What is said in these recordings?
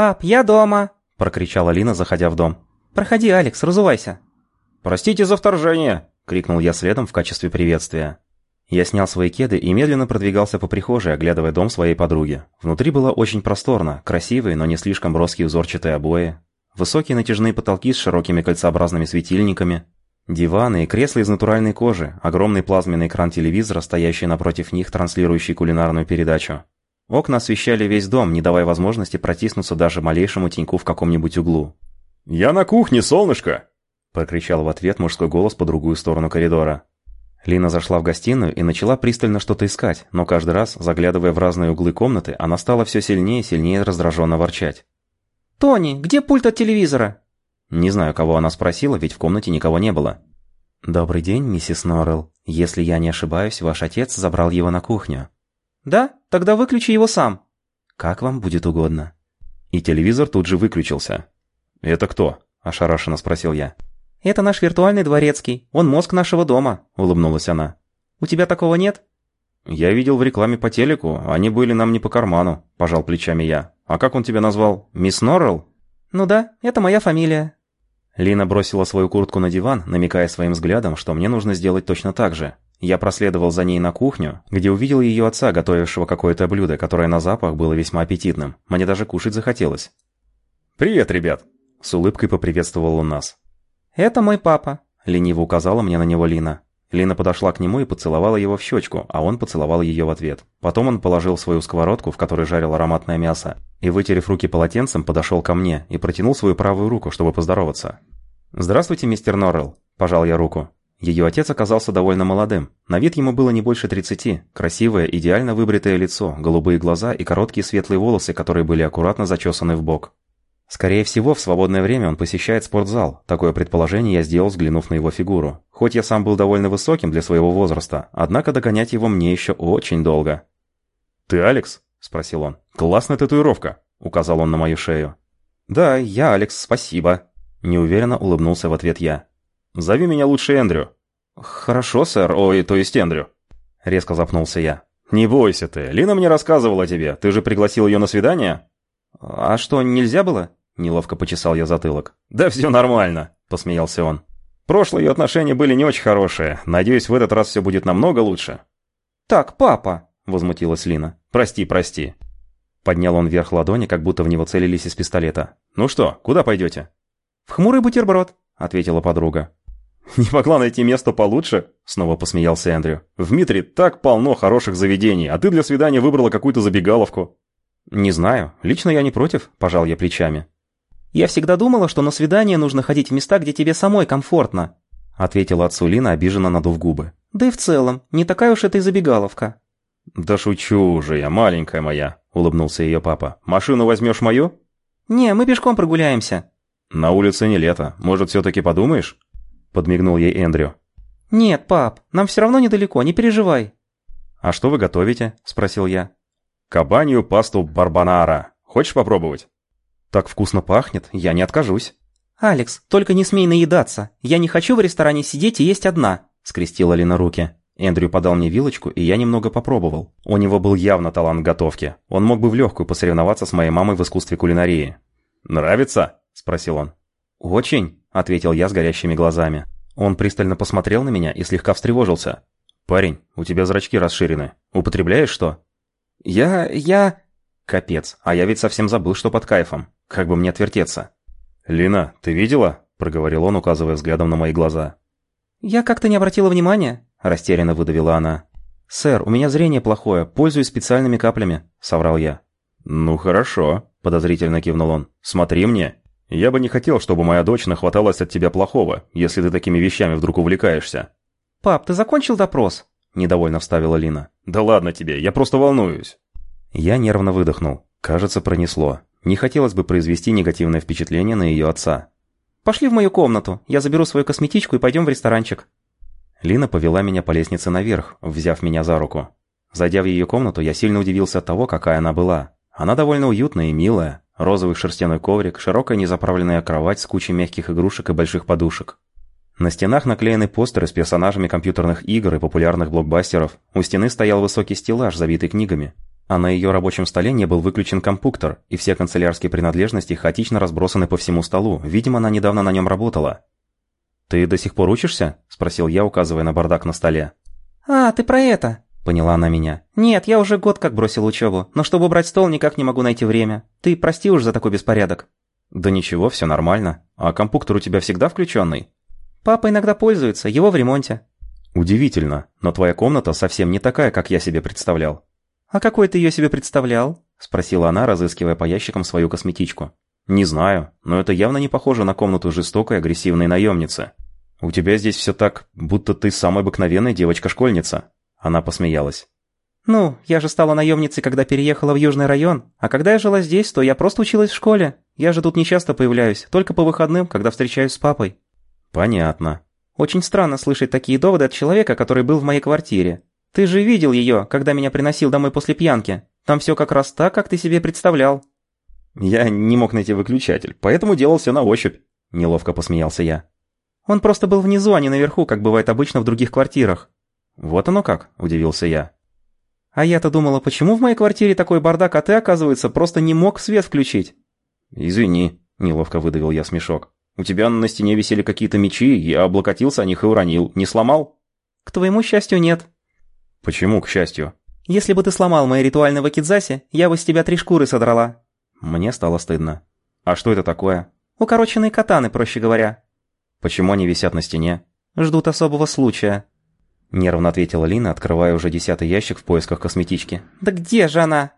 «Пап, я дома!» – прокричала Лина, заходя в дом. «Проходи, Алекс, разувайся!» «Простите за вторжение!» – крикнул я следом в качестве приветствия. Я снял свои кеды и медленно продвигался по прихожей, оглядывая дом своей подруги. Внутри было очень просторно, красивые, но не слишком броские узорчатые обои, высокие натяжные потолки с широкими кольцеобразными светильниками, диваны и кресла из натуральной кожи, огромный плазменный экран телевизора, стоящий напротив них, транслирующий кулинарную передачу. Окна освещали весь дом, не давая возможности протиснуться даже малейшему теньку в каком-нибудь углу. «Я на кухне, солнышко!» – прокричал в ответ мужской голос по другую сторону коридора. Лина зашла в гостиную и начала пристально что-то искать, но каждый раз, заглядывая в разные углы комнаты, она стала все сильнее и сильнее раздраженно ворчать. «Тони, где пульт от телевизора?» Не знаю, кого она спросила, ведь в комнате никого не было. «Добрый день, миссис Норрелл. Если я не ошибаюсь, ваш отец забрал его на кухню». «Да? Тогда выключи его сам». «Как вам будет угодно». И телевизор тут же выключился. «Это кто?» – ошарашенно спросил я. «Это наш виртуальный дворецкий. Он мозг нашего дома», — улыбнулась она. «У тебя такого нет?» «Я видел в рекламе по телеку. Они были нам не по карману», — пожал плечами я. «А как он тебя назвал? Мисс Норрелл?» «Ну да, это моя фамилия». Лина бросила свою куртку на диван, намекая своим взглядом, что мне нужно сделать точно так же. Я проследовал за ней на кухню, где увидел ее отца, готовившего какое-то блюдо, которое на запах было весьма аппетитным. Мне даже кушать захотелось. «Привет, ребят!» С улыбкой поприветствовал он нас. «Это мой папа», — лениво указала мне на него Лина. Лина подошла к нему и поцеловала его в щечку, а он поцеловал ее в ответ. Потом он положил свою сковородку, в которой жарил ароматное мясо, и, вытерев руки полотенцем, подошел ко мне и протянул свою правую руку, чтобы поздороваться. «Здравствуйте, мистер Норрелл», – пожал я руку. Ее отец оказался довольно молодым. На вид ему было не больше 30. Красивое, идеально выбритое лицо, голубые глаза и короткие светлые волосы, которые были аккуратно зачесаны в бок. Скорее всего, в свободное время он посещает спортзал. Такое предположение я сделал, взглянув на его фигуру. Хоть я сам был довольно высоким для своего возраста, однако догонять его мне еще очень долго. «Ты Алекс?» – спросил он. «Классная татуировка», – указал он на мою шею. «Да, я Алекс, спасибо», – неуверенно улыбнулся в ответ я. «Зови меня лучше Эндрю». «Хорошо, сэр, ой, то есть Эндрю». Резко запнулся я. «Не бойся ты, Лина мне рассказывала о тебе. Ты же пригласил ее на свидание?» «А что, нельзя было?» Неловко почесал я затылок. «Да все нормально», — посмеялся он. «Прошлые отношения были не очень хорошие. Надеюсь, в этот раз все будет намного лучше». «Так, папа», — возмутилась Лина. «Прости, прости». Поднял он вверх ладони, как будто в него целились из пистолета. «Ну что, куда пойдете?» «В хмурый бутерброд», — ответила подруга. «Не могла найти место получше?» — снова посмеялся Эндрю. «В Митре так полно хороших заведений, а ты для свидания выбрала какую-то забегаловку». «Не знаю. Лично я не против», – пожал я плечами. «Я всегда думала, что на свидание нужно ходить в места, где тебе самой комфортно», – ответила отцу Лина, обиженно надув губы. «Да и в целом, не такая уж это и забегаловка». «Да шучу же я, маленькая моя», – улыбнулся ее папа. «Машину возьмешь мою?» «Не, мы пешком прогуляемся». «На улице не лето. Может, все-таки подумаешь?» – подмигнул ей Эндрю. «Нет, пап, нам все равно недалеко, не переживай». «А что вы готовите?» – спросил я. Кабанью пасту барбонара. Хочешь попробовать? Так вкусно пахнет, я не откажусь. Алекс, только не смей наедаться. Я не хочу в ресторане сидеть и есть одна. Скрестила Лина руки. Эндрю подал мне вилочку, и я немного попробовал. У него был явно талант готовки. Он мог бы в легкую посоревноваться с моей мамой в искусстве кулинарии. «Нравится?» – спросил он. «Очень», – ответил я с горящими глазами. Он пристально посмотрел на меня и слегка встревожился. «Парень, у тебя зрачки расширены. Употребляешь что?» «Я... я...» «Капец, а я ведь совсем забыл, что под кайфом. Как бы мне отвертеться?» «Лина, ты видела?» – проговорил он, указывая взглядом на мои глаза. «Я как-то не обратила внимания», – растерянно выдавила она. «Сэр, у меня зрение плохое, пользуюсь специальными каплями», – соврал я. «Ну хорошо», – подозрительно кивнул он. «Смотри мне. Я бы не хотел, чтобы моя дочь нахваталась от тебя плохого, если ты такими вещами вдруг увлекаешься». «Пап, ты закончил допрос?» – недовольно вставила Лина. «Да ладно тебе, я просто волнуюсь». Я нервно выдохнул. Кажется, пронесло. Не хотелось бы произвести негативное впечатление на ее отца. «Пошли в мою комнату, я заберу свою косметичку и пойдем в ресторанчик». Лина повела меня по лестнице наверх, взяв меня за руку. Зайдя в ее комнату, я сильно удивился от того, какая она была. Она довольно уютная и милая. Розовый шерстяной коврик, широкая незаправленная кровать с кучей мягких игрушек и больших подушек. На стенах наклеены постеры с персонажами компьютерных игр и популярных блокбастеров. У стены стоял высокий стеллаж, забитый книгами. а на ее рабочем столе не был выключен компьютер, и все канцелярские принадлежности хаотично разбросаны по всему столу. Видимо, она недавно на нем работала. «Ты до сих пор учишься?» – спросил я, указывая на бардак на столе. «А, ты про это?» – поняла она меня. «Нет, я уже год как бросил учебу, но чтобы брать стол, никак не могу найти время. Ты прости уж за такой беспорядок». «Да ничего, все нормально. А компьютер у тебя всегда включенный?» «Папа иногда пользуется, его в ремонте». «Удивительно, но твоя комната совсем не такая, как я себе представлял». «А какой ты ее себе представлял?» – спросила она, разыскивая по ящикам свою косметичку. «Не знаю, но это явно не похоже на комнату жестокой агрессивной наемницы. У тебя здесь все так, будто ты самая обыкновенная девочка-школьница». Она посмеялась. «Ну, я же стала наемницей, когда переехала в Южный район, а когда я жила здесь, то я просто училась в школе. Я же тут не часто появляюсь, только по выходным, когда встречаюсь с папой». «Понятно». «Очень странно слышать такие доводы от человека, который был в моей квартире. Ты же видел ее, когда меня приносил домой после пьянки. Там все как раз так, как ты себе представлял». «Я не мог найти выключатель, поэтому делал все на ощупь», – неловко посмеялся я. «Он просто был внизу, а не наверху, как бывает обычно в других квартирах». «Вот оно как», – удивился я. «А я-то думала, почему в моей квартире такой бардак, а ты, оказывается, просто не мог свет включить?» «Извини», – неловко выдавил я смешок. «У тебя на стене висели какие-то мечи, я облокотился о них и уронил. Не сломал?» «К твоему счастью, нет». «Почему, к счастью?» «Если бы ты сломал мои ритуальные вакидзаси, я бы с тебя три шкуры содрала». Мне стало стыдно. «А что это такое?» «Укороченные катаны, проще говоря». «Почему они висят на стене?» «Ждут особого случая». Нервно ответила Лина, открывая уже десятый ящик в поисках косметички. «Да где же она?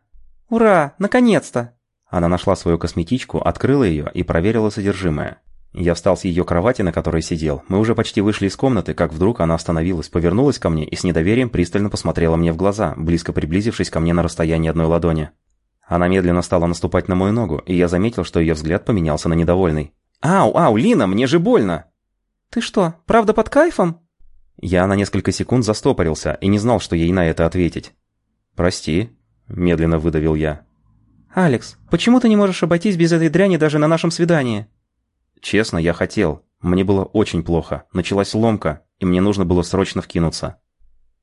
Ура, наконец-то!» Она нашла свою косметичку, открыла ее и проверила содержимое. Я встал с ее кровати, на которой сидел. Мы уже почти вышли из комнаты, как вдруг она остановилась, повернулась ко мне и с недоверием пристально посмотрела мне в глаза, близко приблизившись ко мне на расстоянии одной ладони. Она медленно стала наступать на мою ногу, и я заметил, что ее взгляд поменялся на недовольный. «Ау, ау, Лина, мне же больно!» «Ты что, правда под кайфом?» Я на несколько секунд застопорился и не знал, что ей на это ответить. «Прости», – медленно выдавил я. «Алекс, почему ты не можешь обойтись без этой дряни даже на нашем свидании?» Честно, я хотел. Мне было очень плохо. Началась ломка, и мне нужно было срочно вкинуться.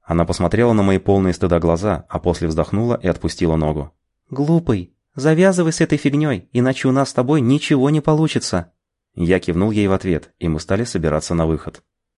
Она посмотрела на мои полные стыда глаза, а после вздохнула и отпустила ногу. «Глупый, завязывай с этой фигней, иначе у нас с тобой ничего не получится». Я кивнул ей в ответ, и мы стали собираться на выход.